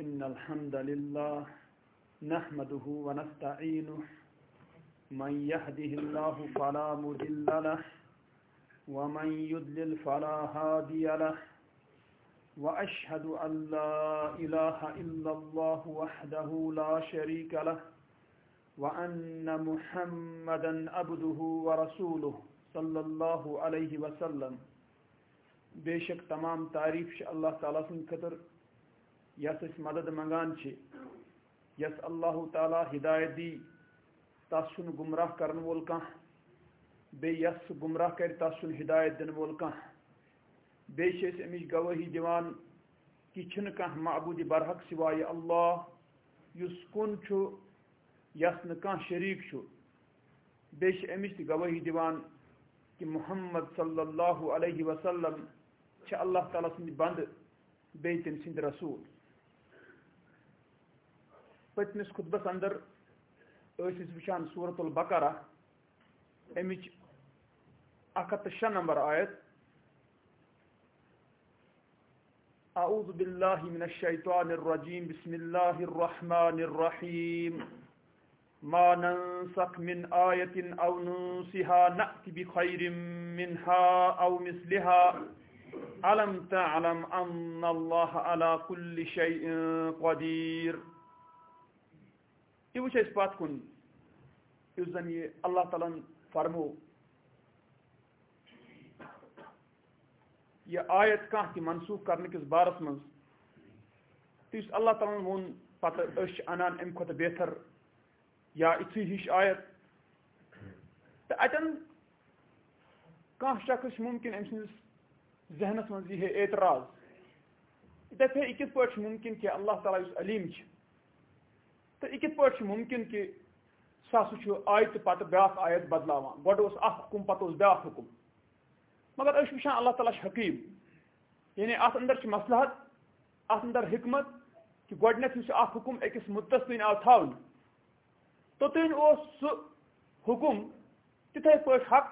إن الحمد لله نحمده ونستعينه. من يهده الله فلا مضل له، ومن يضلل فلا هادي له. وأشهد أن لا إله إلا الله وحده لا شريك له، وأن محمدا عبده ورسوله صلى الله عليه وسلم. بے شک تمام تعریف اللہ تعالیٰ سن خطر یس اس مدد منگان چھ یس اللہ تعالیٰ ہدایت دی تس چھ گمراہ کرن وول کان بے یس گمراہ کر تس چھ ہدایت دن وول کان بے چھ اس امچ گواہی دیوان کہ چھن کان معبود برحق سوائے اللہ۔ یس کن چھ یس نہ کان شریک چھ بے چھ امچ تہ گواہی دیوان کہ محمد صلی اللہ علیہ وسلم چھ اللہ تعالیٰ سند بند بی تم سند رسول۔ پتمس خطبس اندر اس وچان صورت البقرہ، امچ اکھ ہتھ شے نمبر آیت۔ اعوذ باللہ من الشیطان الرجیم، بسم اللہ الرحمن الرحیم۔ ما ننسخ من آية أو ننسها نأتي بخير منها أو مثلها۔ ألم تعلم أن الله على كل شيء قدير یہ وچھ اس پات کن اس زن یہ اللہ تعالیٰ فرمو یہ آیت کان کی منسوخ کرنے کس بارس من تو اس اللہ تعالیٰ وون پتہ اش انان ام کھت بہتر، یا اتھی ہش آیت۔ تو اتن کان شخص ممکن ام سندس ذہنس من یہ اعتراض۔ دپے یہ کت پٲٹھۍ ممکن کہ اللہ تعالیٰ یُس علیم چھُ؟ تہٕ یہِ کِتھ پٲٹھۍ چھُ ممکن کہ سُہ ہسا چھُ آیتہِ پتہٕ آیت بدلاوان۔ گۄڈٕ اوس اکھ حُکم، پتہٕ اوس بیٛاکھ حُکم۔ مگر أسۍ چھِ وٕچھان اللہ تعالیٰ چھُ حکیٖم۔ یعنی اتھ اندر چھِ مسلحت، اتھ اندر حکمت کہ گۄڈنیتھ یُس اکھ حُکم أکِس مُدتس تانۍ آو تھاونہٕ توٚتانۍ اوس سُہ حُکم تِتھے پٲٹھۍ حق۔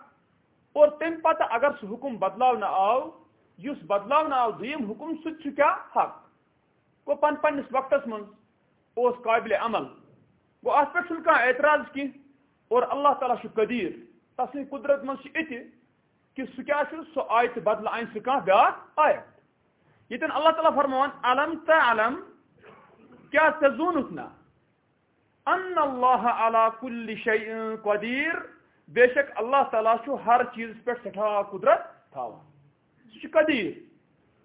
اور تمہِ پتہٕ اگر سُہ حُکم بدلاونہٕ آو، یُس بدلاونہٕ آو دوٚیِم حُکم، سُہ تہِ چھُ کیٛاہ حق؟ گوٚو پن پننِس وقتس منٛز اوس قابلِ عمل۔ گوٚو اتھ پٮ۪ٹھ چھُنہٕ اعتراض کینٛہہ اور اللہ تعالیٰ چھُ قدیٖر۔ تسٕنٛدِ قُدرت منٛز کہ سُہ کیٛاہ چھُ سُہ آیتہِ بدلہٕ انہِ سُہ کانٛہہ آیت ییٚتٮ۪ن اللہ تعالیٰ فرماوان علم تہٕ علم کیٛاہ ژےٚ زونُتھ نا ان اللہ علی کُلہِ شے قدیٖر۔ بے شک اللہ تعالیٰ چھُ ہر چیٖزس پٮ۪ٹھ سٮ۪ٹھاہ قُدرت تھاوان سُہ چھُ قدیٖر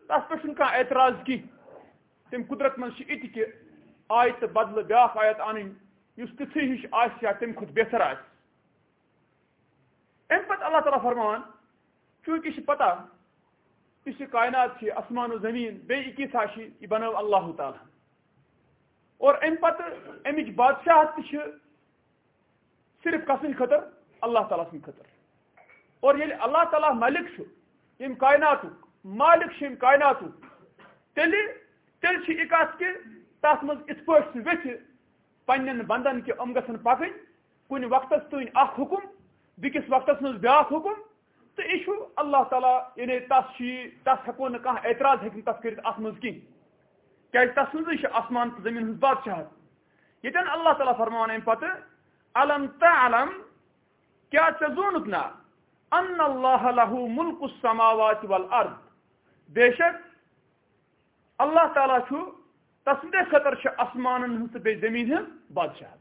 تتھ پٮ۪ٹھ اعتراض کینٛہہ تمہِ قُدرت منٛز چھُ اِتہِ کہِ آیتہٕ بدلہٕ بیٛاکھ آیت انٕنۍ یُس تِژھٕے ہِش آسہِ یا تمہِ کھۄتہٕ بہتر آسہِ امہِ پتہٕ اللہ تعالیٰ فرماوان چوٗنٛکہِ چھِ پتہ یُس یہِ کاینات چھِ اسمان و زمیٖن بیٚیہِ یہِ کیٛاہ چھِ یہِ اللہ تعالیٰ۔ اور امہِ پتہٕ امِچ بادشاہت تہِ چھِ صرف کسٕنٛدِ خٲطرٕ اللہ تعالیٰ سٕنٛدِ خٲطرٕ اور ییٚلہِ اللہ تعالیٰ ملک چھُ ییٚمہِ کایناتُک مالک چھُ ییٚمہِ کایناتُک تیٚلہِ تیٚلہِ چھِ یہِ کہِ تتھ منٛز یِتھ پٲٹھۍ سُہ ویٚژھِ پننٮ۪ن بنٛدن کہِ یِم گژھن پکٕنۍ، کُنہِ وقتس تانۍ اکھ حُکم، بیٚکِس وقتس منٛز بیٛاکھ حُکم، تہٕ یہِ چھُ اللہ تعالیٰ یعنی تس چھُ یہِ تتھ ہٮ۪کو اعتراض ہیٚکہِ نہٕ تتھ کٔرِتھ اتھ منٛز کینٛہہ۔ کیٛازِ تس منٛزٕے چھُ آسمان تہٕ زمیٖن ہٕنٛز بادشاہت۔ ییٚتٮ۪ن اللہ تعالیٰ فرماوان امہِ پتہٕ علم تہٕ علم کیٛاہ نا ان اللہ لہو مُلک السماوات والارض بے شک اللہ تعالیٰ تسندے خٲطرٕ چھِ آسمانن ہٕنٛز تہٕ بیٚیہِ زمیٖن ہٕنٛز بادشاہ۔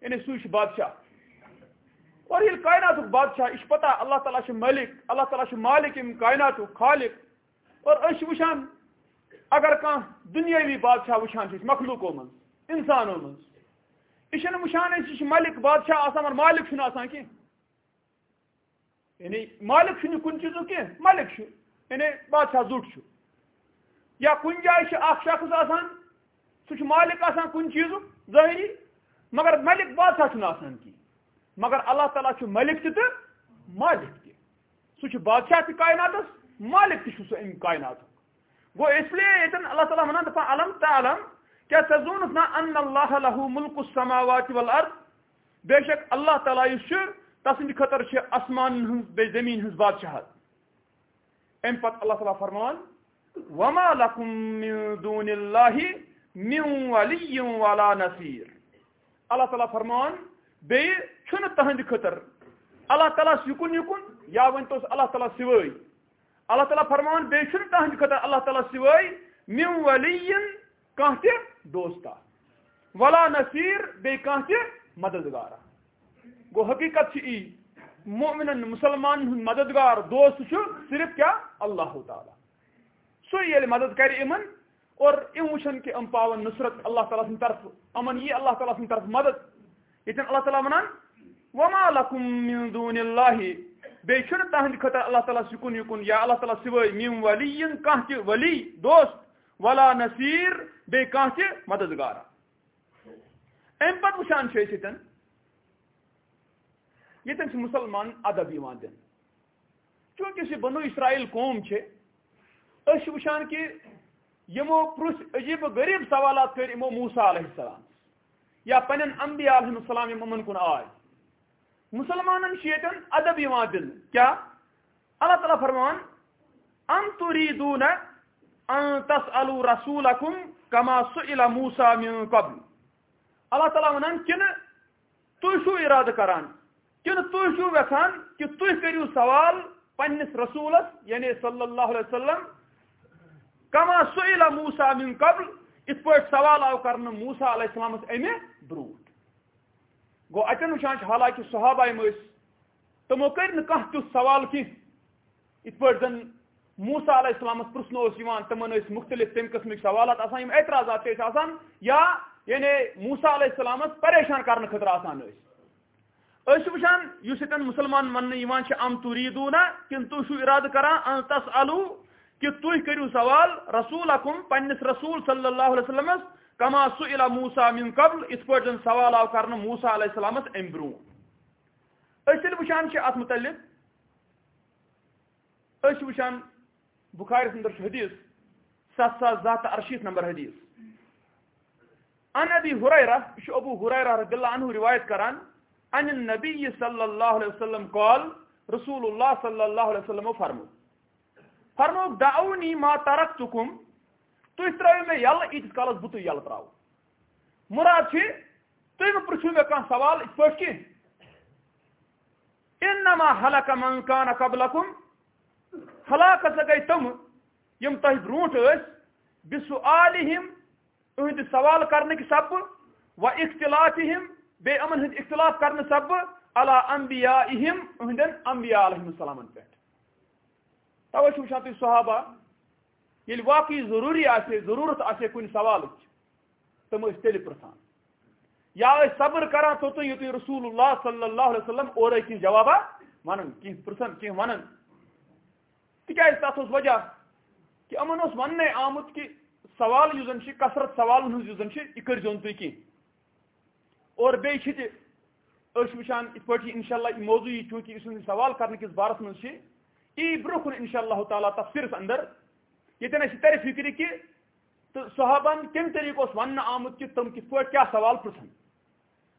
یعنی سُے چھُ بادشاہ۔ اور ییٚلہِ کایناتُک بادشاہ یہِ چھُ پتہ اللہ تعالیٰ چھُ مٔلِک، اللہ تعالیٰ چھُ مالک ییٚمہِ کایناتُک خالق۔ اور أسۍ چھِ وٕچھان اگر کانٛہہ دُنیٲوی بادشاہ وٕچھان چھِ أسۍ مخلوٗقو منٛز اِنسانو منٛز۔ یہِ چھِنہٕ وٕچھان أسۍ یہِ چھُ ملک بادشاہ آسان مگر مالک چھُنہٕ آسان کینٛہہ یعنی مالک چھُنہٕ کُنہِ چیٖزُک کینٛہہ ملک چھُ یعنی بادشاہ زوٚٹ چھُ یا کُنہِ جایہِ چھُ اکھ شخص آسان سُہ چھُ مالک آسان کُنہِ چیٖزُک؟ ظٲہری۔ مگر ملک بادشاہ چھُنہٕ آسان کینٛہہ مگر اللہ تعالیٰ چھُ ملک تہِ تہٕ مالک تہِ۔ سُہ چھُ بادشاہ تہِ کایناتس مالک تہِ چھُ سُہ اَمہِ کایناتُک گوٚو اس لیے ییٚتٮ۪ن اللہ تعالیٰ وَنان دَپان علم تہٕ علم کیٛاہ نا ان اللہ لہو مُلک السماوات والارض بے شک اللہ تعالیٰ یُس چھُ، تسٕنٛدِ خٲطرٕ چھِ آسمانن ہٕنٛز بیٚیہِ زمیٖن ہٕنٛز بادشاہت۔ امہِ پتہٕ اللہ تعالیٰ فرماوان، وما لکم من دون اللہ من ولی ولا نصیر اللہ تعالیٰ فرمان بیٚیہِ چھُنہٕ تہنٛدِ خٲطرٕ اللہ تعالیٰ یُکُن یُکُن، یا ؤنۍتوس اللہ تعالیٰ سِوٲے اللہ تعالیٰ فرمان بیٚیہِ چھُنہٕ تہنٛدِ خٲطرٕ اللہ تعالیٰ سِوٲے مِم ولی کانٛہہ تہِ دوستا. ولا نصیٖر بیٚیہِ کانٛہہ تہِ مددگارا گوٚو حقیٖقت چھِ یی مسلمان ہُنٛد مددگار، دوست چھُ، صرف کیٛاہ اللہ تعالیٰ. سُے ییٚلہِ مدد کرِ یِمن اور یم وچن کہ ام پاون نصرت اللہ تعالیٰ سن طرف، امن یہ اللہ تعالیٰ سن طرف مدد۔ یہ اللہ تعالیٰ ونان وما لکم من دون اللہ بے چھن تہند خطر اللہ تعالیٰ سکن یکن، یا اللہ تعالیٰ سوئی من ولی کانہ تہ ولی، دوست، ولا نصیر، بے کانہ تہ مددگار ام پت وچان چھ یتن یتن چھ مسلمان ادب یوان دن چونکہ یہ بنو اسرائیل قوم چھ اس وچان کہ یمو پرس عجیب و غریب سوالات کر یمو موسا علیہ السلام۔ یا پن انبیاء علیہ السلام یم امن کن آئے۔ مسلمان شیطن ادب یوان دل کیا؟ اللہ تعالیٰ فرمان ام تریدون ان تسالو رسولکم کما سئل موسا من قبل۔ اللہ تعالیٰ ونان کن تھی چھو ارادہ کران؟ کن تھی چھو ویسان کہ تھی کریو سوال پنس رسولس یعنی صلی اللہ علیہ وسلم کما سئل موسا من قبل، اس پہ سوال آو کرنا موسا علیہ السلام امہ بروٹ گو اتن وچان حالانکہ صحابہ مس تمو کر کھانا سوال کی۔ ات پہ زن موسا علیہ السلام پرسن تمن مختلف تم قسم سوالات آسان اعتراضات آسان یا یعنی موسا علیہ السلام پریشان کرنے خطر آسان اس وچان اس مسلمان من ام تریدون کن تھی ارادہ کران تس الو کہ تھی کرو سوال رسول اکم پنس رسول صلی اللہ علیہ وسلم کما سئل موسا من قبل، اس پہ سوال آو کر موسا علیہ السلام ام برو اس وچان ات متعلق اس وچان بخار اندر حدیث ست ساس زٕ ارشیت نمبر حدیث۔ ان ابی حریرہ یہ ابو حریرہ رضی اللہ عنہ روایت کران ان النبی صلی اللہ علیہ وسلم قال، رسول اللہ صلی اللہ علیہ وسلم فرمو فرمو دعونی ما ترکتکم تھی ترو میں یل ایتس کالس بت یل ترو مراد تھی مہ پرچھو مے کان سوال اس پہ کی؟ انما حلق من کان قبلکم ہلاکت گئی تم، یم تہ برونٹ اس، بسؤالہم، اہند سوال کرنے کی سب، و اختلافہم، بے امن ہند اختلاف کرنے سب، علی انبیائہم، اہندن انبیاء علیہ السلام پہ توے وچان تھی صحابہ یل واقعی ضروری آسے، ضرورت آسے کن سوال تم اس تیل پرسان یا صبر کران تو تو یتھ رسول اللہ صلی اللہ علیہ وسلم اور کی جواب ونن کی پرسن کی ونن تکیاز تات اس وجہ؟ کہ امن اس ون آمت کہ سوال یوزن چھ کثرت سوال ہن یوزن چھ اکر جون تو کی۔ اور بے چھ جی، اس وچان ات پٹی انشاءاللہ موضوع چونکہ اس سوال کرنے کس بارس من چھ ای برکن ان شاء اللہ تعالیٰ تفسیرس اندر اس تر فکر کہ تو صحابن کم طریقہ ون آمت کہ تم کت پہ کیا سوال پرسن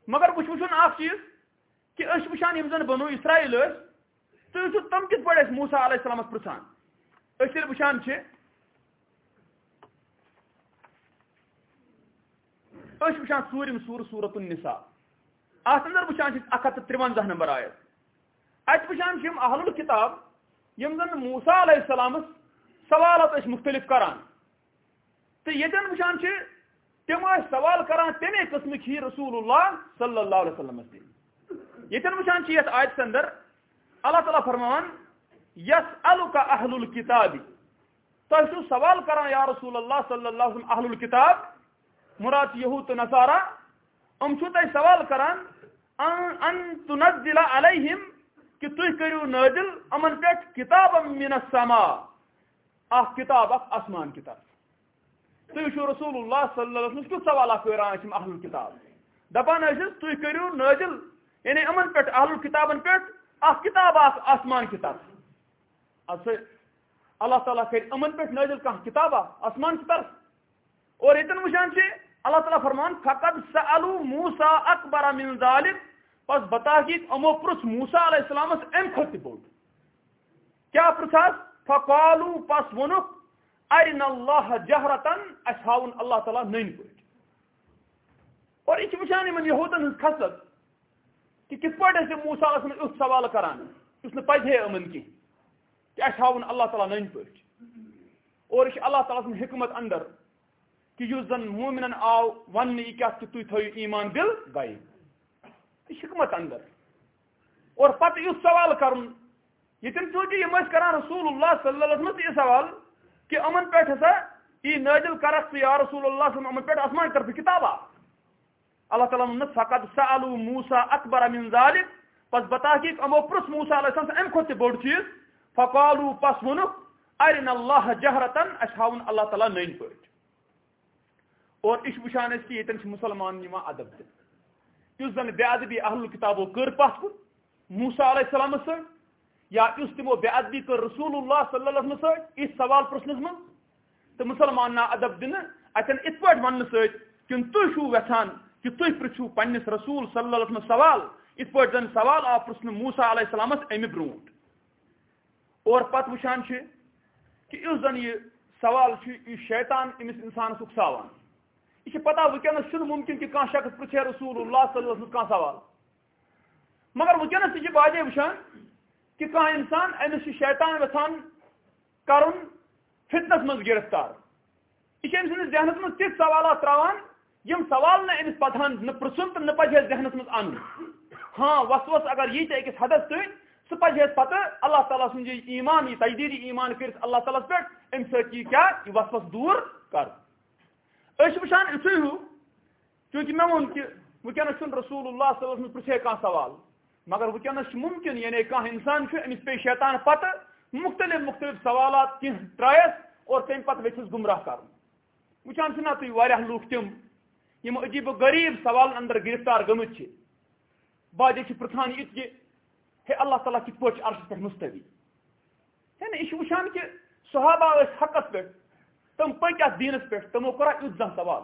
مگر بہ وچن اخ چیز کہ اس وچان یم زن بنو اسرائیل تو تم کت پہ موسا علیہ السلام پرسان اس یل وچان اس وچان ژوٗرِم سور صورت النساء اتھ اندر وچان ہتھ ترونزہ نمبر آیت ات وچان اہل الکتاب یم زن موسا علیہ السلام سوالات اس مختلف کران۔ تو یتن وچان تم سوال کران تمے قسم ہی رسول اللہ صلی اللہ علیہ وسلم یتن وچان یت آیت اندر اللہ تعالیٰ فرمان یس الکا اہل الکتاب۔ تہ سوال کران، یا رسول اللہ صلی اللہ علیہ وسلم، اہل الکتاب، مراد یہود نصارا ام چھو سوال کران ان تنزل علیہم کہ تھی کرو نازل امن پہ کتاب من السما اخ کتاب اخ آسمان کتاب۔ تھی رسول اللہ صلی اللہ علیہ وسلم کیوں سوال کران اہل الکتاب دپان تھی کرو نازل یعنی امن پہ اہل الکتابن پہ اخ کتاب اخ آسمان کتاب۔ اب اللہ تعالیٰ کر امن پہ نازل کھانا کتاب آسمان کی طرف اور یتن وچان اللہ تعالیٰ فرمان فقط سألو موسا اکبر من ذالک پس بتا کہ امو پرس موسا علیہ السلام اس ام کھت بوڑ کیا پرساس فقالو، پس ونک ارن اللہ جہرتن، اس ہاؤن اللہ تعالیٰ نن پہ اور یہ وچان ان یہودن ہز خصلت کہ کت پہ موسا اس سوال کران؟ اس نے پزے امن کی کہ اس ہاؤن اللہ تعالیٰ نن پہ اور یہ اللہ تعالیٰ سن حکمت اندر کہ اس زن مومن آو ون یہ کیا کہ تھی تھو ایمان دل گئی۔ حکمت اندر۔ اور پتہ یہ سوال کرن، یہ چونکہ یہ کران رسول اللہ صلی اللہ علیہ وسلم یہ سوال کہ امن پہ ہسا یہ نازل کرک یا رسول اللہ صلی امن پہ آسمان طرف کتابہ اللہ تعالیٰ ون فقط سالو موسا اکبر من ذالک، پس بتا کہ امو پرس موسا علیہ السلام ام کھت بوڑ چیز۔ فقالو پس ونک ارن اللہ جہرتن اس ہاؤن اللہ تعالیٰ نین پہ اور اس وشان اس کی یتن مسلمان نما ادب دن اس زن بے ادبی اہل کتابو کر پس کن موسا علیہ السلام سر یا اس تمو بے ادبی کر رسول اللہ صلی اللہ علیہ وسلم سر اس سوال پرسنس من تو مسلمان نا ادب دن اتن ات پٹ ون سر کن تھی چھو ویسان کہ تھی پرچھو پنس رسول صلی اللہ علیہ وسلم سوال ات پٹ زن سوال آ پرسن موسا علیہ السلام امہ برونٹ اور پت وچان کہ اس زن یہ سوال یہ شیطان امس انسان اکساوان یہ پتہ ونکس ممکن کہ کھانا شخص پرچھے رسول اللہ صلی اللہ علیہ وسلم کھانا سوال۔ مگر ونکس یہ واضح وچان کہ کھانا انسان امس شیطان یھان کرن فتنس مز گرفتار۔ یہ أمۍ سٕنٛدِس ذہنس منٛز تِتھۍ سوالات ترٛاوان، یم سوال نہ أمِس پتہن نہ پرٛژھُن تہٕ نہ پزِ ذہنس منٛز اَنُن ہاں وس وس اگر یی تہِ أکِس حدس تانۍ سُہ پزِ اَسہِ پتہٕ اللہ تعالیٰ سُنٛد یہِ ایٖمان، یہِ تجدیٖری ایٖمان اللہ تعالیٰ ہس پٮ۪ٹھ اَمہِ سۭتۍ یی کیٛاہ یہِ کر۔ أسۍ چھِ وٕچھان یِتھُے ہیوٗ چوٗنٛکہِ مےٚ ووٚن کہِ چھُنہٕ رسول اللہ صلی اللہ وسلم پرٛژھے کانٛہہ سوال؟ مگر ونکس ممکن یعنی کھانا انسان امس یعنی پی شیطان پتہ، مختلف مختلف سوالات کی ترائس اور تم پتہ ویس گمراہ کر۔ وچان چھنا تھی لوگ تم یم عجیب و غریب سوال اندر گرفتار گمت باجے پرھان یہ کہ، ہے اللہ تعالیٰ کت پہ عرصہ پہ مستوی۔ ہے نا یہ وچان کہ صحابہ حقس پہ تم پک ات دینس پہ تمو کورا یت زن سوال۔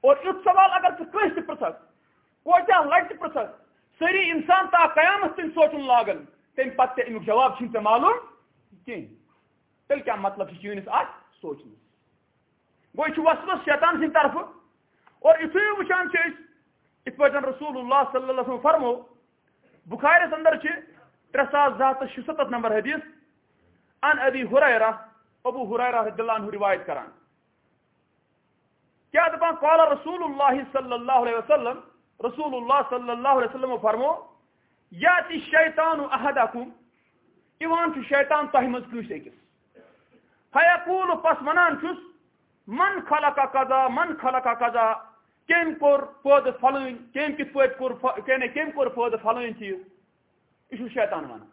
اور یت سوال اگر ثہ تہ پرھک کوتہ لٹ پرھک سری انسان تا قیامت تین سوچن لاگن تم پتہ امیک جواب چھ معلوم کہیں تیل کیا مطلب چینس ات سوچن گو یہ وسوس شیطان سند طرف۔ اور یتھے وچان ات پہ رسول اللہ صلی اللہ علیہ وسلم فرمو بخارس اندر ترے ساس زٕ ہتھ شُستتھ نمبر حدیث، ان ابی حریرہ ابو حریرہ رضی اللہ عنہ روایت کران۔ کیا دپان قال رسول اللہ صلی اللہ علیہ وسلم رسول اللہ صلی اللہ علیہ وسلم فرمو یا تی شیطان احدکم ایوان چھ شیطان تہ مز کس۔ اکس فیقول پس ونان چھس من خلق قضا، من خلق قضا کم کور پود فلن کم کت پٲٹھۍ کور کینہ کم کور پود فلن چیز۔ یہ شیطان ونان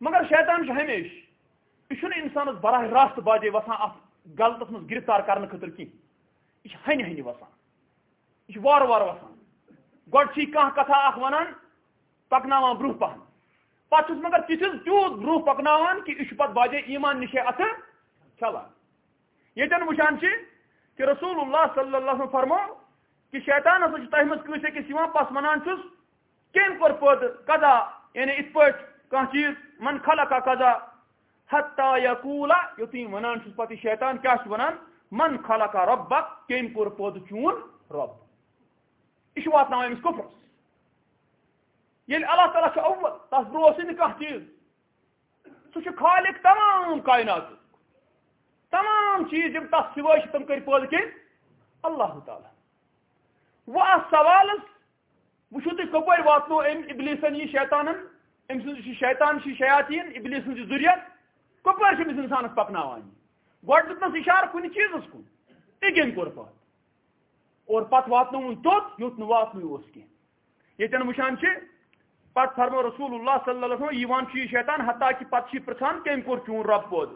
مگر شیطان چھ یہ انسانس براہ راست باجے وسان ات غلطس مز گرفتار کرنے خاطر کی؟ یہ ہنہ ہنہ وسان. یہ وار وار وسان. گۄڈٕ کانٛہہ کتھا اکھ ونان؟ پکناوان برونٛہہ پہن. پتہٕ چھُس مگر تِتھِس تیوٗت برونٛہہ پکناوان کہِ یہِ چھُ پتہٕ باجے ایمان نِشے اتھٕ چلان ییٚتٮ۪ن وٕچھان چھِ کہ رسول اللہ صلی اللہ علیہ وسلم فرمو کہ شیطان ہسا چھُ تۄہہِ منٛز کٲنٛسہِ أکِس یِوان پس ونان چھُس کٔمۍ کوٚر پٲدٕ قضا یعنی یِتھ پٲٹھۍ کانٛہہ چیٖز؟ من خلقا قضا حتا یا کوٗلا ونان چھُس شیطان کیٛاہ چھُ ونان من خلقا رۄبک کٔمۍ کوٚر پٲدٕ چون رۄب یہ وات امس کفرس یل اللہ تعالیٰ چھ اول تس برو نا کھانا چیز سہ خالق تمام کائنات تمام چیز یم تس سوائے تم کر پید کن اللہ تعالیٰ وہ ات سوالس وچو تھی کپر واتنو ام ابلیسن یہ شیطان ام سن شیطان شیاطین ابلیس سن ذریت کپر امس انسانس پکناوان گۄڈٕ دیُتنس اشارٕ کُنہِ چیٖزس کُن تہِ کٔمۍ کوٚر پتہٕ اور پت واتن توت یوت واتن کی یتن وچان پت فرمو رسول اللہ صلی اللہ علیہ وسلم ایوان چی شیطان حتیٰ کہ پت چی پرچان کم کور چون رب پود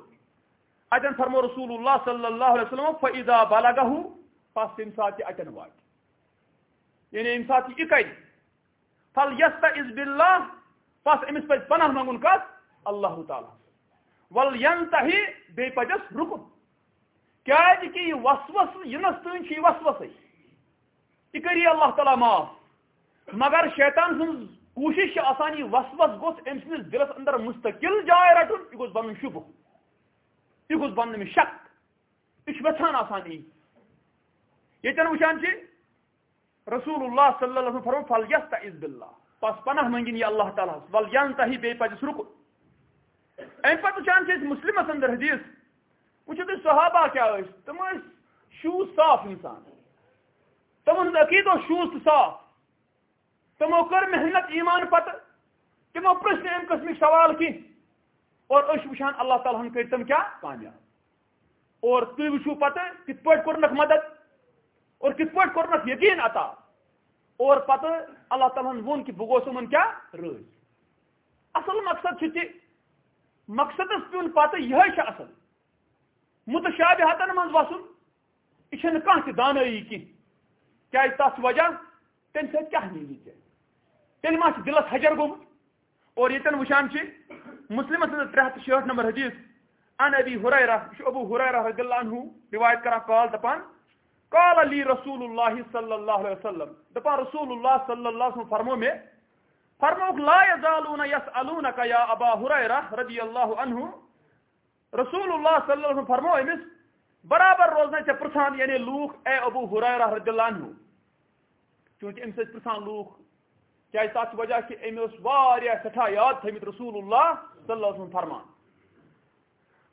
اتن فرمو رسول اللہ صلی اللہ علیہ وسلم فاذا بلغه پس تم سات اتن وات یعنی ام سات یہ کئی فل یستعذ باللہ پس امس پہ پناہ منگن کت اللہ تعالی ول ینتہی بے پجس رکن کیا کہ یہ وسوس ینس تین چھ وسوسے یہ کری اللہ تعالیٰ معاف مگر شیطان سن کوشش آسان یہ گوس ام سندس دلس اندر مستقل جائے رٹن یہ گوس بن شبہ یہ گوس بن شک یہ ویسان آسان یتن وچان رسول اللہ صلی اللہ علیہ وسلم فرمو فل یس باللہ پس پناہ منگن یہ اللہ تعالیٰ ول ین تہی بے رکن ام پتہ وچان مسلم اندر حدیث. وچھو تھی صحابہ کیا تم شوز صاف انسان تمہن عقید و شوز صاف. تمو کر محنت ایمان پتہ. تمو پرس ام قسم سوال کی. اور اس وچان اللہ تعالیٰ کر تم کیا؟ کامیاب. اور تھی وچھو پتہ کت پہ کورنک مدد؟ اور کت پہ کورنک یقین عطا؟ اور پتہ اللہ تعالیٰ ون کہ بہ گوس ان کیا؟ رز اصل مقصد مقصد پیون پتہ یہ اصل۔ متشابہتن من وسن یہ کھانا تہ دانائی کی۔ تس وجہ؟ تم سب کیا نیلی ٹھیک تیل ما دلس حجر گومت اور یتن وشان مسلم ترے ہاتھ شیٹھ نمبر حدیث۔ ان ابی حریرہ ابو حریرہ رضی اللہ عنہ روایت کرا، قال دپان، قال علی رسول اللہ صلی اللہ علیہ وسلم۔ دپان رسول اللہ صلی اللہ علیہ وسلم فرمو میں فرموک لا یزالون یسالونک یا ابا حریرہ رضی اللہ عنہ. رسول اللہ صلی اللہ علیہ وسلم فرمو امس برابر روزنے چھ پرسان یعنی لوک اے ابو حریرہ رضی اللہ عنہ. چونکہ ام سے پرسان لوک کیا تک وجہ کہ ام اس واریاہ سٹھا یاد تھمت رسول اللہ صلی اللہ علیہ وسلم فرمان۔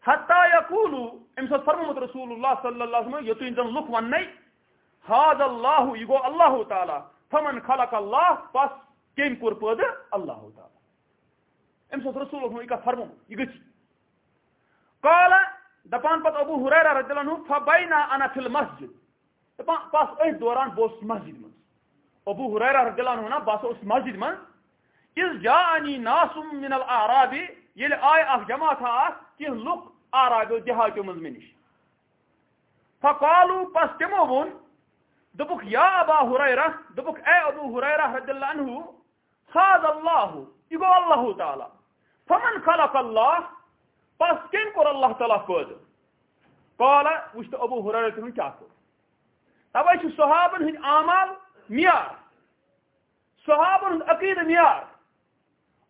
حتی یقولو ام سے فرموت رسول اللہ صلی اللہ علیہ وسلم یتو انزم لوک ون حاد اللہ یہ گو اللہ تعالی، فمن خلق اللہ، پس کم کور پود اللہ تعالی ام سے رسول اللہ یہ فرمو یہ گچ قال دپان پت ابو حریرہ رضی اللہ عنہ فبینا انا فی المسجد دپان پس اس دوران بوس مسجد من ابو حریرہ رضی اللہ عنہ بس اس مسجد من اس جاءنی ناس من الاعراب یل آئے اخ جماعت اخ کہ لوک اعراب دیہاتو من منش فقالوا پس تمو ون دبک یا ابا حریرہ دبک اے ابو حریرہ رضی اللہ عنہ هذا الله. يقول الله تعالى. فمن خلق الله، پس کم کور اللہ تعالیٰ پید قال وچھ ابو حریرہ ہن کیا کور توے چھ صحابن ہن اعمال میار. صحابن ہن عقیدہ میار.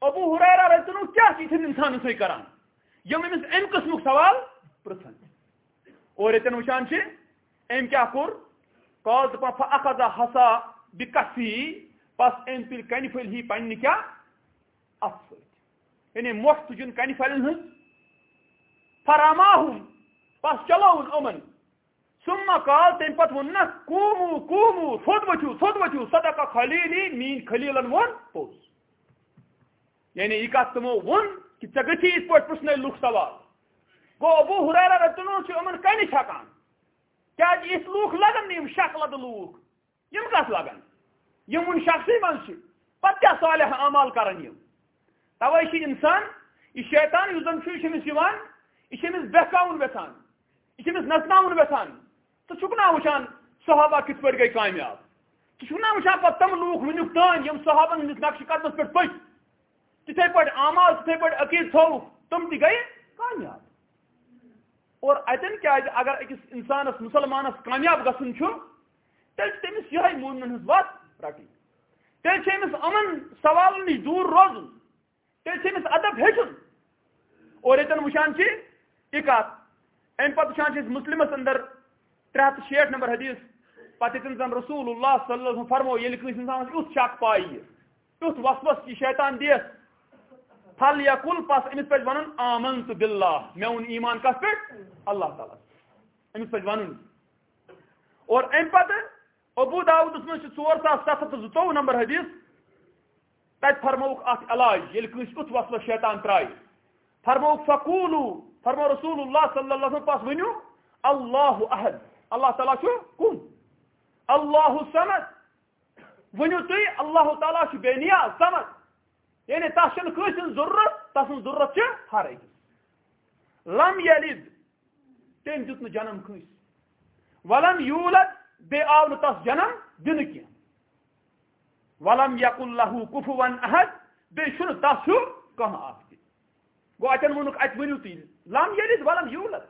ابو حریرہ رضی اللہ کیا چھ انسان سے کران یم امس ام قسم سوال پرسن. اور اتن وچان چھ ام کیا کور قال دپا فاخذ حسا بکفی پس ام پھر کنی پھل ہی پنہ کیا؟ اف یعنی موٹ تجن کنی پھلن ہن. فراماہم. پس چلون امن. ثم قال تم پت ون کومو کومو تھوت وچو تھوت وچو صدقہ خلیلی مین خلیلن ون پوز. یعنی یہ کت تمو ون کہ ژے گژھی یتھ پٲٹھۍ پرٛژھنٲے لُکھ سوال. گوٚو ابوٗ ہُریرا رتنو چھُ یِمن کَنہِ چھکان کیٛازِ یِتھ جی لوٗکھ لگن نہٕ یِم شکلہٕ لوٗکھ یِم لگن؟ یِم وُنہِ شخصی منٛز چھِ، پتہٕ کیٛاہ صالح عمال کران یِم؟ تَوے چھِ اِنسان، یہِ شیطان یُس زن چھُ، یہِ چھُ أمِس یِوان، یہ بہکاؤن ویسان یہ نچن ویسان تو چھکنا وچان صحابہ کت پہ گئی کامیاب۔ تو چھکنا وچان پہ تم لوگ ونیک تان یم صحابن ہندس نقش قدمس پہ پک تتھے پہ اعمال، تتھے پہ عقید تھو تم تہ گئی کامیاب۔ اور اتن کیا اگر اکس انسانس، مسلمانس کامیاب گھن تیل تمس یہ مومن ہز وت رٹن تیل امن سوالن نش دور روزن تیل ادب ہیچن اور یتن وچان یہ ام پتہ وچان مسلمس اندر ترے ہاتھ شیٹھ نمبر حدیث پتہ یتن زن رسول اللہ صلی اللہ علیہ وسلم فرمو یل کس انسانس یوت شک پائی یوت وسوس یہ شیطان دیس پھل یا کل پس امس پہ ون آمنت باللہ۔ مے اون ایمان کس پہ؟ اللہ تعالیٰ۔ امس پہ ون اور ام پتہ ابو داؤدس من ژور ساس ستھ ہتھ زٕتووُہ نمبر حدیث تتہ فرموک اتھ علاج یل کس یُتھ وسوس شیطان ترائے فرمو فقولو فرمو رسول اللہ صلی اللہ علیہ وسلم پاس ونیو اللہ احد اللہ تعالیٰ چھو کم اللہ سمد ونیو تھی اللہ تعالیٰ چھو بے نیاز سمد یعنی تس چھن کٲنٛسہِ ضروٗرت ضرورت تسن ضرورت چھِ ہر أکِس لم یلد تٔمۍ دیُت نہٕ جنم کٲنٛسہِ ولم یوٗلد بیٚیہِ آو نہٕ تس جنم دِنہٕ کینٛہہ ولم یقل لہو کُفوَن احد بیٚیہِ چھُنہٕ تس ہیوٗ کانٛہہ اکھ گو اتن وونک ات ورو تھی لم یلد ولم یولد۔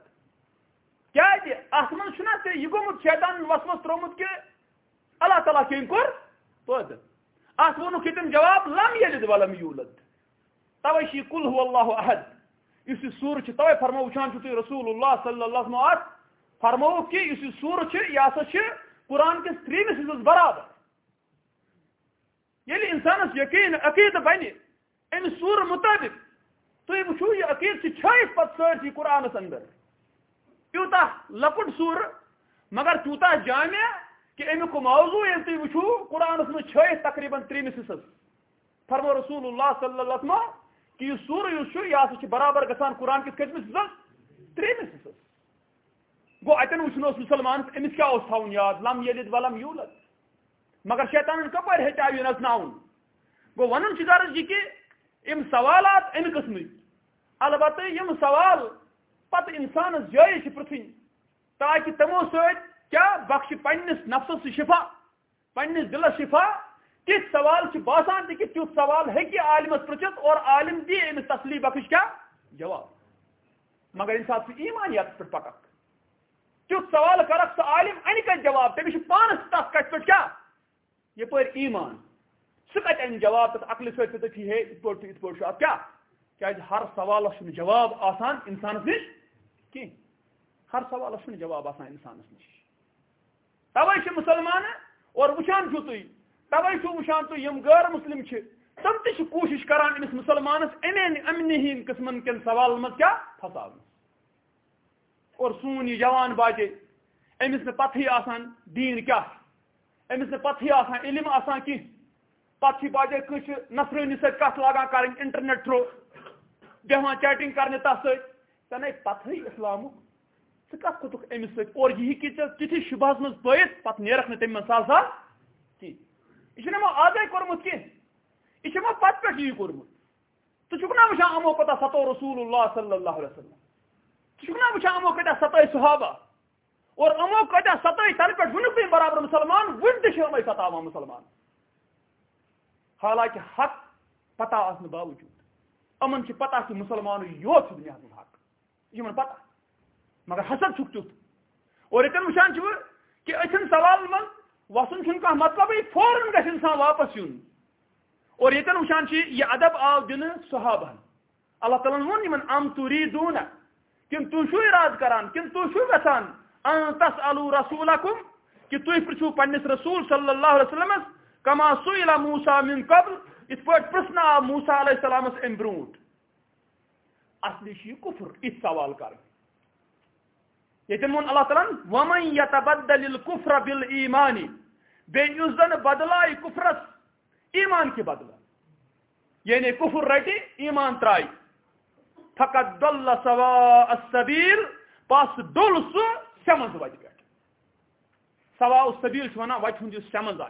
کیا جی؟ ات من چھنا تے یہ گومت شیطان وسوس ترومت کہ اللہ تعالیٰ کیم کور پد ات وونک یتن جواب لم یلد ولم یولد۔ توے شی کل هو اللہ احد۔ اس یہ سور توے فرمو وچان تھی رسول اللہ صلی اللہ علیہ وسلم فرمو کہ اس سور یہ ہسا قرآن کس تریمس حصس برابر۔ یعنی یل انسانس یقین، عقید بنہ ام سور مطابق۔ تھی وچو یہ عقید چھائت پتہ سرسی قرآنس اندر۔ تیوتا لکٹ سور، مگر تیوتا جامع کہ امیک موضوع یل تھی وچو قرآنس من چھائت تقریباً تریمس حصس فرمو رسول اللہ صلی اللہ علیہ وسلم کہ یہ سور، یہ ہسا برابر گسان قرآن کس کتمس حصس تریمس حصس گو اتن وچن مسلمان امس کیا تھاؤن یاد؟ لم یلد ولم یولد. مگر شیطان کپر ہچا یہ نژن گو ون غرض یہ کہ ام سوالات ام قسم البتہ یم سوال پتہ انسانس جائز پرتھن تاکہ تمو ست کیا بخش پنس نفسس شفا پنس دلس شفا. تیت سوال باسان تہ تیت سوال ہیکہ عالمس پرچت اور عالم دی امس تسلی بخش کیا؟ جواب. مگر انسان ایمانیات پہ پکک تیت سوال کرک سہ عالم ان کت جواب تمس پانس تس کت پہ کیا؟ یہ پہ ایمان۔ سہ کت ان جواب تک عقل ست تھی ہے ات پہ ات پہ کیا؟ کیا ہر سوالس جواب آسان انسانس نش کی؟ ہر سوالس جواب آسان انسانس نش توے مسلمان اور وچان چھو تھی توے چھو وچان تو یم غیر مسلم تم تہ کوشش کران امس مسلمانس امن امن ہند قسمن کن سوال مت کیا؟ پھساونس اور سون یہ جوان باجے۔ امس نے پتہ آسان دین کیا۔ امس نے پتہ آسان علم آسان کی۔ پتہ باجے کچھ نفرانی ست کت لاگان کریں انٹرنیٹ تھرو۔ بیہوان چیٹنگ کرنے تس ست تے پتہ اسلام۔ ثہ کت کھوتک امس ست اور یہ کہ تھی شبہس مز پت پتہ نیرک نہ تم سال سال۔ کی؟ یہ نمو آزے کورمت کی؟ یہ پتہ پہ یہ کورمت تو چھکنا وچان امو پتہ ستو رسول اللہ صلی اللہ علیہ وسلم۔ چھنا وچان امو کتیا ستائی صحابہ۔ اور امو کتیا ستائی تل پہ ونک برابر مسلمان ون تہ امے ستاوان مسلمان۔ حالانکہ حق پتہ آسن باوجود۔ امن چھ پتہ کہ مسلمان یوت دنیا حق۔ یہ پتہ۔ مگر حسد چھک تیت اور اتن وچان چھ کہ اتن سوال من وسن چھن کانٛہہ مطلب فوراً گژھِ انسان واپس یُن اور یتن وچان چھ یہ ادب آو دن صحابہ۔ اللہ تعالیٰ وون یمن ام تریدون کن تھی اراد کران، کن تھی یھان تس الو رسول کہ تھی پرچو پنس رسول صلی اللہ علیہ وسلم کما سیلا موسا من قبل ات پہ پرسن آو موسا علیہ السلام ام بروٹ اصلی یہ کفر، اس سوال کر۔ یتن وون اللہ تعالیٰ ومن یتبدل الکفر بالایمان بیس زن بدلائے کفرس ایمان کے بدلہ۔ یعنی کفر رٹی، ایمان ترائی۔ فقط دل سوا السبیل پس ڈل سہ سمز وتہ پہ سوا السبیل ونان وتہ ہند سمز آ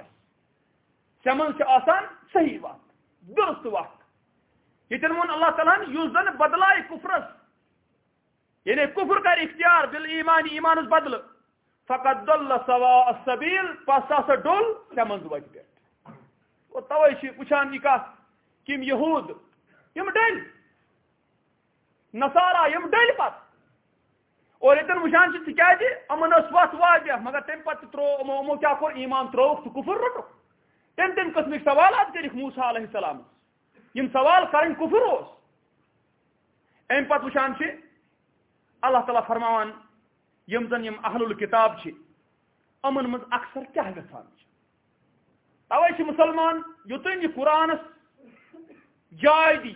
سمز آسان صحیح وت درست وت یتن وون اللہ تعالیٰ اس زن بدلائے کفرس۔ یعنی کفر کر اختیار، بل ایمان، ایمانس بدل فقط دل سوا السبیل پس ہسا ڈول سمز وتہ پہ توے وچان یہ کت کم یہود، یم ڈل نسارا یم ڈل پت۔ اور یتن وچان تاز جی؟ امن اس وت واضح۔ مگر تم پتہ ترو امو امو کیا کور؟ ایمان تروک تو کفر رٹو تم تم قسمک سوالات کرک موسا علیہ السلام۔ یم سوال کرن کفر اس ام پتہ وچان اللہ تعالیٰ فرماوان یم زن یم اہل الکتاب امن من اکثر کیا گھان توے مسلمان یوتن یہ قرآنس جائے دی۔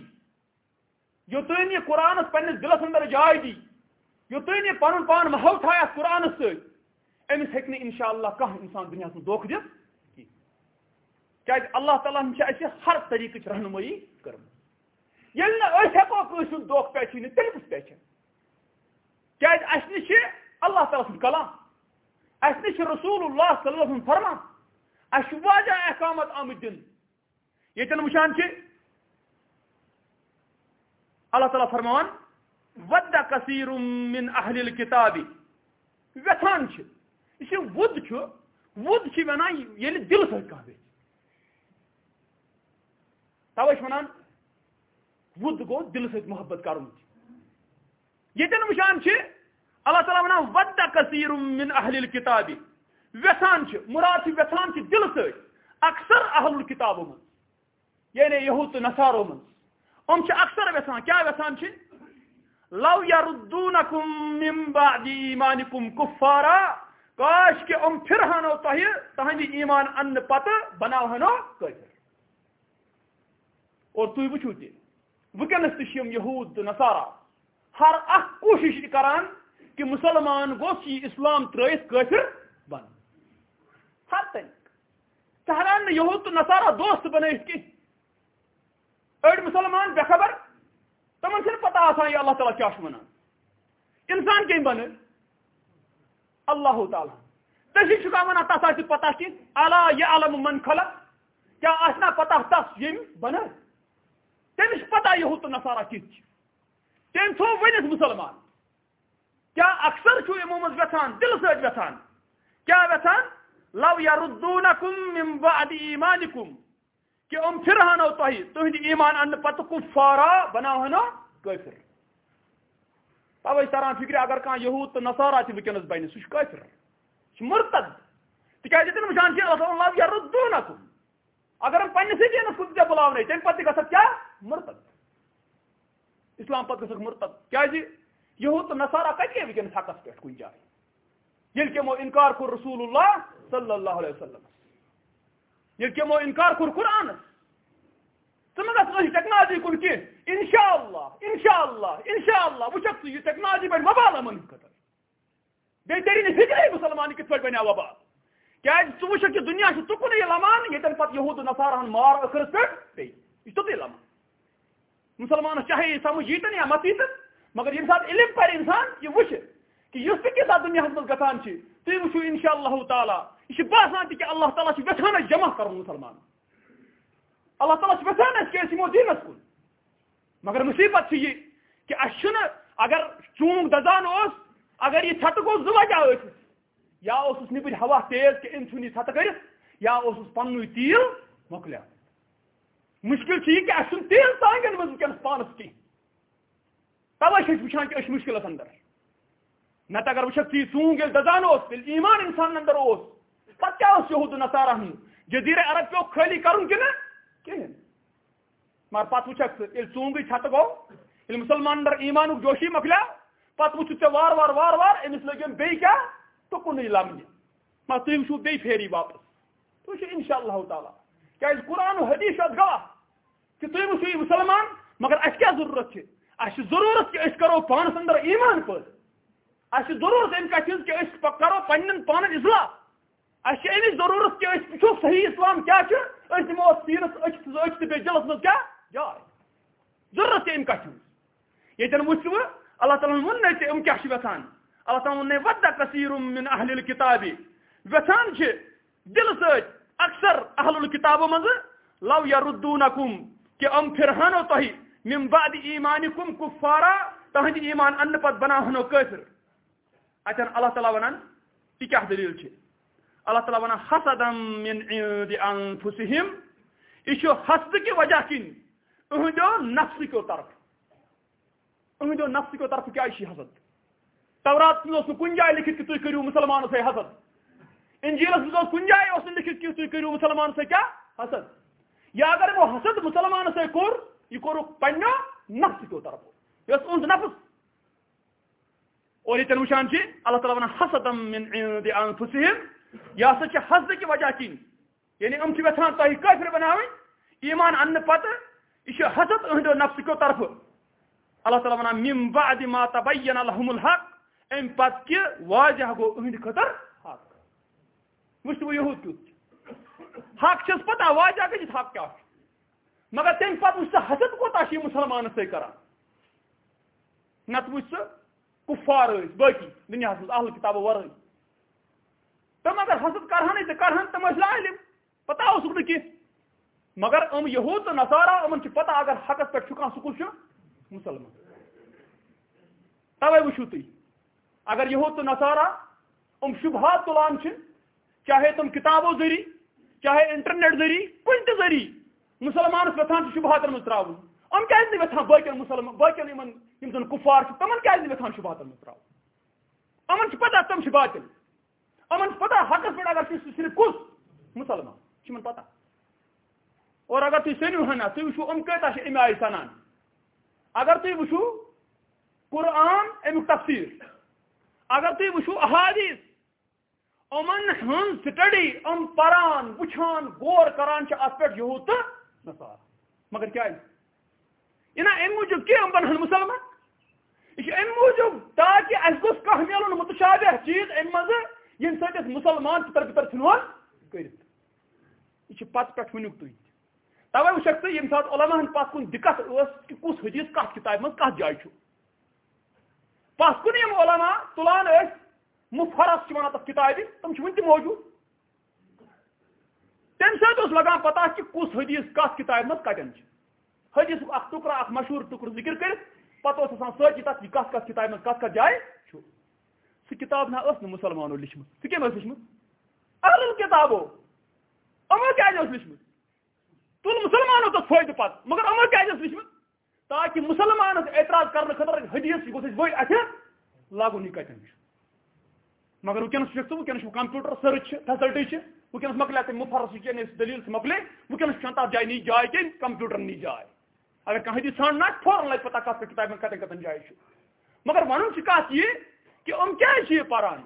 یوتن یہ قرآن پنس دلس اندر جائے دی. یوتن یہ پن پان محو تھا قرآن سمس ہوں انشاء اللہ کھانا انسان دنیا من دھوکہ دت کیا اللہ تعالیٰ اس ہر طریقہ رہنمائی کرم. یل ہوں کس دھوکہ پہچان تیل کس پہچان کیا اس نش اللہ تعالیٰ سن کلام. اس نش رسول اللہ صلی اللہ علیہ وسلم فرمان. اس واجہ احکامات آمد دن یتن وچان اللہ تعالیٰ فرمان ود کثیر من اہل الكتاب. ویتھان یہ ود ود ونان یل یعنی دل ست کھانا بیچ۔ توے ونان، ود گو دل ست محبت کرن۔ یتن وشان اللہ تعالیٰ ونان، ود کثیر من اہل الكتاب. ویتھان مراد ویتھان دل ست اکثر اہل الكتاب من یعنی یہود تو نصارو من ہم اکثر ویسان کیا ویسان لو یردونکم من بعد ایمانکم کفارا کاش کہ ام پھر ہنو تہ تہندی ایمان ان پتہ بناو ہنو کافر اور تھی وچھو تہ ونکس تم یہود نصارا ہر اخ کوشش کران کہ مسلمان گوس یہ اسلام ترائت کافر بن ہر تک ژٕ یہود تو نصارا دوست بنائت کی اڑ مسلمان بے خبر تمن سے پتہ آسان یہ اللہ تعالیٰ کیا ونان انسان کم بن اللہ تعالیٰ۔ تھی چکا ونان تس آ پتہ کی اللہ یہ عالم من خلق۔ کیا آسنا پتہ تس یم بن تمس پتہ یہ تو نصارہ کت تم تھو ونس مسلمان۔ کیا اکثر چھو یمو مز ویسان دل سۭتۍ ویسان کیا ویسان لو یردونکم من بعد ایمانکم۔ کہ ام پھر ہانو تہی تہند ایمان ان پتہ کفارا بناوہنو کافر۔ توے تران فکر اگر کان یہود تو نصارا تہ وکنس بین سہ کافر چھ مرتد۔ تکیاز تم وچان چھ اللہ اللہ یردونکم۔ اگر ہم پنس دینس کن تے بلاونے تم پتہ گژھت کیا؟ مرتد۔ اسلام پتہ گژھت مرتد۔ کیاز جی؟ یہود تو نصارا کتے وکنس حقس پہ کن جائے۔ یل کمو انکار کر رسول اللہ صلی اللہ علیہ وسلم۔ یل کمو انکار کر قرآن ثم گھس ٹیکنالوجی کن کی انشاء اللہ انشاء اللہ انشاء اللہ وچک یہ ٹیکنالوجی پہ وبال من خطر بی تیری نی فکر مسلمان کت پہ بنیا وبال کیا ژٕ وچھک کہ دنیا تکن یہ لمان یتن پتہ یہود نصارہن مار ٲخرس پہ یہ توٚتُے لمان مسلمانس چاہے یہ سمجھ ییتن یا مت ییتن مگر یم سات علم پر انسان یہ وچھ کہ اس تہ کتاب دنیا مز گھان تھی وچو ان شاء اللہ تعالیٰ۔ یہ باسان تہ کہ اللہ تعالیٰ یھان جمع کر مسلمان. اللہ تعالیٰ یھان کہ یمو دینس کن مگر مصیبت یہ کہ اس اگر چونگ دزان اس اگر یہ چھت گو زو وجہ ٲسِس یا اوسُس نبر ہوا تیز کہ أمۍ ژھُن یہِ ژھٹہٕ کٔرِتھ یا اوسُس پنٛنُے تیٖل مۄکلیو مُشکِل چھُ یہِ کہِ اَسہِ چھُنہٕ تیٖل تانگن پانس کینٛہہ تَوے چھِ أسۍ وٕچھان کہِ اندر۔ نت اگر وچک تی سونگ دزان اس تیل ایمان انسان اندر اس پتہ کیا اس یہود نصارہ ہن جزیر عرب پیو خالی کرن کہ کہن مار پت وچک یل سونگ چھت گو یل مسلمان اندر ایمان جوشی مکلا پت وچ تے وار وار وار وار امس لگن بی کیا؟ تو کن لمنی ما تم شو بی پھیری واپس۔ تو چھ انشاءاللہ تعالی۔ کیا قرآن و حدیث ات گواہ کہ تم وچھو مسلمان، مگر اس کیا ضرورت چھ اس ضرورت کہ اس کرو پانس اندر ایمان پر۔ اہس ضرورت امہ کت کہ اس کرو پن پان اصلاح۔ اہس امچ ضرورت کہ وچو صحیح اسلام کیا دمو سینس اچھ تو دلس مز کیا؟ جائے ضرورت امہ کت یتن وچو اللہ تعالیٰ ون تہ ام کیا ویسان اللہ تعالیٰ ون ود کثیر من اہل الكتاب. ویسان دل ست اکثر اہل الكتاب مز لو یردونکم، کہ ام پھرہانو تہ من بعد ایمانکم کفارا تہند ایمان ان پت بناہنو کافر اتن اچھا، اللہ تعالیٰ ونان یہ کیا دلیل چھ اللہ تعالیٰ ونان حسدم من عند انفسهم یہ حسد کی وجہ کن اہندو نفس کو طرف اہندو نفس کو طرف کیا یہ حسد تورات اس کن جائے لکھت کہ تھی کرو مسلمان سے حسد انجیلس مز کن جائے اس لکھت کہ تھی کرو مسلمان سے کیا حسد یا اگر وہ حسد مسلمان سے کور یہ کور پنو نفس کو طرف یہ اس نفس اور یہ وچان اللہ تعالیٰ ونان حسدم من عند انفسهم یہ ہسا حسد کی وجہ کن یعنی ام یھان تہ کافر بناویں؟ ایمان ان پتہ یہ حسد اہد نفس کو طرف۔ اللہ تعالیٰ ونان من بعد ما تبین لهم الحق ام پت کہ واضح گو اہد خطر حق۔ وچھ وہ یہود کیت حق چھس پتہ واضح گژھِ حق کیا؟ مگر تم پتہ وچھ حسد کوتا چھ مسلمان سے کران نت وچھ کفار باقی دنیا مز اہل کتاب ورائے تم اگر حسد کرہن تو کرہن تم علم پتہ اس کی مگر ام یہود تو نصارا ان پتہ اگر حقس پہ کھان سکول مسلمان۔ توے وچو تھی اگر یہود تو نصارا ام شبہات تلان چاہے تم کتابوں ذریعہ چاہے انٹرنیٹ ذریعہ کن تہ ذریعہ مسلمانس وتان شبہات مز تراؤن ام کیازِ نہٕ باقین مسلمان باقین یمن یم زن کفار تمن کیازِ نہٕ شبہاتن منٛز تراوُن یمن چھِ پتہ تم چھِ باطل یمن چھِ پتہ حقس پٮ۪ٹھ اگر تُہۍ صرف کُس مسلمان چھِ یمن پتہ اور اگر تُہۍ سٔنِو ہنا تُہۍ وٕچھو یِم کۭتیاہ چھِ اَمہِ آیہِ سنان۔ اگر تُہۍ وٕچھو قرآن امیک تفسیر۔ اگر تھی وچو احادیث، امن ہن سٹڈی، ام پران، وچھان، غور کران چھ ات پہ یہود تو نصارہ۔ مگر کیا یہ نا ام موجود کی ام بنہن مسلمان؟ یہ ام موجود تاکہ اس گوس کہ میلن متشابہ چیز ام مز یم سٹ مسلمان پتر پتر ژھنون کرت یہ پت پہ ونیک تھی توے وچک یم سات علماء پت کن دقت اس کہ کس حدیث کت کتاب من کت جائے پس کن یم علماء تلان اس مفرس ونان تک کتاب تم ون تہ موجود تم سات اس لگان پتہ کہ کس حدیث کت کتاب من کتن حدیث اخ ٹکرا اخ مشہور ٹکر ذکر کر پتہ اس آسان سچی تک کت کت کتاب من کت کت جائے سہ کتاب نہ اس مسلمانوں لچھمت سہ کم لچھمت اہل کتابو۔ امو کیا لچھمت تل مسلمانوں تو فائدہ پت مگر امو کیا لچھمت تاکہ مسلمان اعتراض کرنے خطر حدیث یہ گوس بڑ اتھ، لاگن یہ کتن مگر ونکس ٹھیک ونکس کمپیوٹر سرچ فیسلٹی ونکس مکلے تم مفرس دلیل سے مکلے ونکس تب جائے نی جائے کن کمپیوٹر نی جائے اگر کھانا حدیث ژھانڈنا فوراً لگ پتہ کت کتاب میں کتن کتن جائے مگر ون کت یہ کہ ام کیا یہ پران؟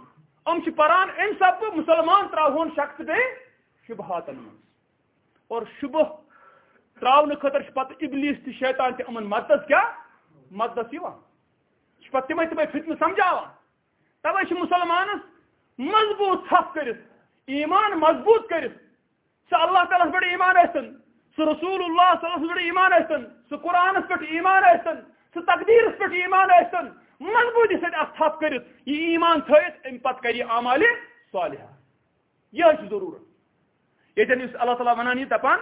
ام پران ام سب مسلمان تراؤن شخص بے شبہات من اور شبہ تراؤن خطر پتہ ابلیس تہ شیطان تہ امن مدد کیا؟ مدد یوان پتہ تمے تمے فتن سمجھاوان توے مسلمانس مضبوط تھپ کرت ایمان مضبوط کرت سہ اللہ تعالیٰ پہ ایمان ٲسِن سہ رسول اللہ صلی اللہ علیہ پہ ایمان ٲسِن سہ قرآنس پہ ایمان ٲسِن سہ تقدیرس پہ ایمان ٲسِن مضبوطی سۭتۍ اَتھ تھپ کٔرِتھ یہِ ایمان تھٲیِتھ اَمہِ پتہٕ کَرِ یہِ عمالہِ صالحہ۔ یِہے چھِ ضروٗرت۔ ییٚتٮ۪ن یُس اللہ تعالیٰ وَنان یہِ دَپان،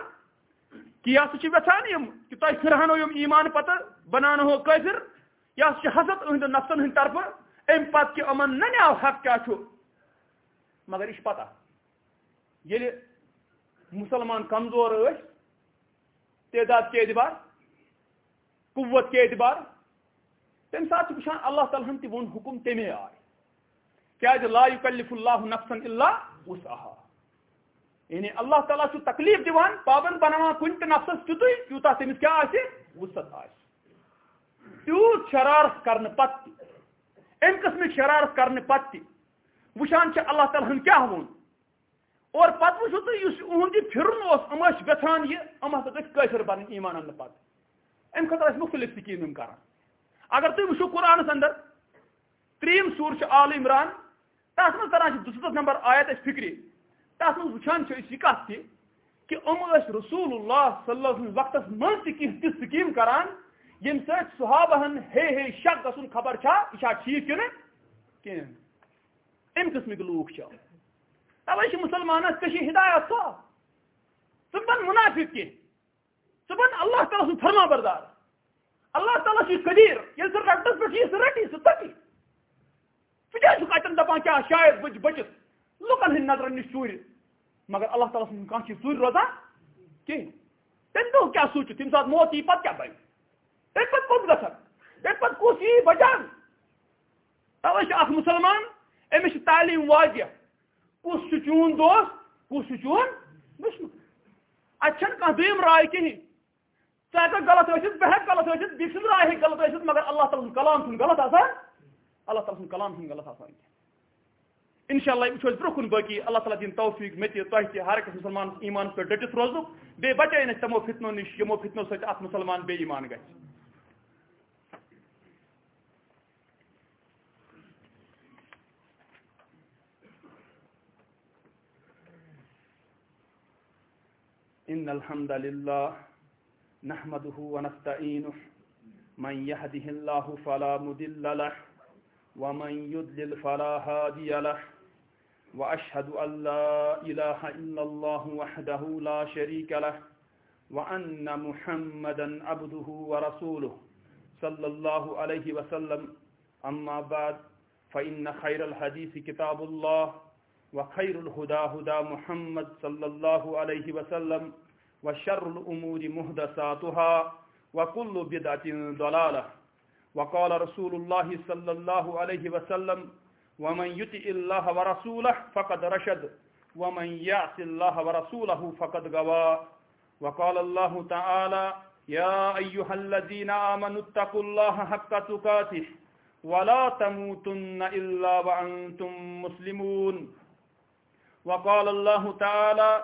کہِ یہِ ہسا چھِ یژھان یِم، کہِ تۄہہِ پھِرہنو یِم ایمان پتہٕ بناونہو کٲفِر یہِ ہسا چھِ حسد أہٕنٛدٮ۪ن نفسن ہٕنٛدِ طرفہٕ اَمہِ پتہٕ کہِ یِمن ننیٛاو حق کیٛاہ چھُ مگر یہِ چھِ پتہ ییٚلہِ مُسلمان کمزور ٲسۍ تعداد کے اعتبار، قوت کے اعتبار تمہ سات وچان اللہ تعالیٰ ہن تہ حکم تمے آئے۔ کیا لا یکلف اللہ نفسا الا وسعها یعنی اللہ تعالیٰ چھ تکلیف دیوان، پابند بناوان کن تہ نفسس تیت تیوتا تمس کیا آسہ وسعت آسہ تیوت شرارت کرنے پت ام قسم شرارت کرنے پت وچان چھ اللہ تعالیٰ ہن کیا وون اور پتہ وچھو تہ یس اہند پھرن اس ام گژھان یہ ام ہسا گژھِ کٲشر بنن ایمان ان پتہ ام خاطر مختلف سکیٖم کران اگر تھی وچو قرآن اندر، تریم سور آل عمران تس من کران دست نمبر آیت اس فکری تس من وچان یہ کت تہ کہ ام رسول اللہ صلی اللہ علیہ وقت من تہ سکیم کران یم سٹ صحابہن ہے ہے شک گھن خبر چھا، یہ ٹھیک کن کی ام قسمک لوک توے مسلمانس کشی ہدایت سو ثم منافق کی ثم اللہ تعالی فرما بردار اللہ تعالیٰ چھ قدیر یل سر رٹس پہ یہ رٹی سہ تٹی ژٕ کیٛازِ چھُکھ اَتٮ۪ن دَپان کیٛاہ شاید بہٕ بٔچِتھ لُکن ہٕنٛدۍ نظرن نِش ژوٗرِ مگر اللہ تعالیٰ سُنٛد کانٛہہ چیٖز ژوٗرِ روزان کِہیٖنۍ تَمہِ دۄہ کیٛاہ سوٗنٛچِتھ تَمہِ ساتہٕ موت یی پتہٕ کیٛاہ بنہِ تَمہِ پتہٕ کوٚت گژھن تَمہِ پتہٕ کُس یی بچان تَوے چھُ اکھ مُسلمان أمِس چھِ تعلیٖم واضح کُس چھُ چون دوست کُس چھُ چون دُشمن۔ اَتہِ چھَنہٕ کانٛہہ دوٚیِم راے کِہیٖنۍ ژٕ ہٮ۪ککھ غلط ٲسِتھ بہٕ ہٮ۪کہٕ غلط ٲسِتھ بیٚیہِ سٕنٛز راے ہیٚکہِ غلط ٲسِتھ مگر اللہ تعالیٰ سُنٛد کلام چھُنہٕ غلط آسان اللہ تعالیٰ سُنٛد کلام چھُنہٕ غلط آسان کینٛہہ اِنشاء اللہ وٕچھو أسۍ برونٛہہ کُن باقٕے اللہ تعالیٰ دِنۍ توفیٖق مےٚ تہِ تۄہہِ تہِ ہر أکِس مُسلمان ایٖمانَس پٮ۪ٹھ ڈٔٹِتھ روزنُک بیٚیہِ بچٲیِن أسۍ تِمو فِتنو نِش یِمو فِتنو سۭتۍ اکھ مُسلمان بیٚیہِ ایٖمان گژھِ إن الحمد لله نحمده ونستعينه. من يهده الله فلا مدل له، ومن يدلل فلا هادي له. وأشهد أن لا إله إلا الله وحده لا شريك له، وأن محمدا عبده ورسوله صلى الله عليه وسلم. أما بعد، فإن خير الحديث كتاب الله، وخير الهدى هدى محمد صلى الله عليه وسلم. وشر الأمور مهدساتها وكل بدعة ضلالة. وقال رسول الله صلى الله عليه وسلم، ومن يطع الله ورسوله فقد رشد، ومن يعص الله ورسوله فقد غوى. وقال الله تعالى، يا أيها الذين آمنوا اتقوا الله حق تقاته، ولا تموتن إلا وأنتم مسلمون. وقال الله تعالى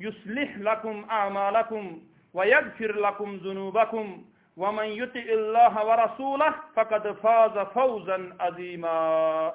يصلح لكم أعمالكم ويغفر لكم ذنوبكم ومن يطع الله ورسوله فقد فاز فوزا عظيما.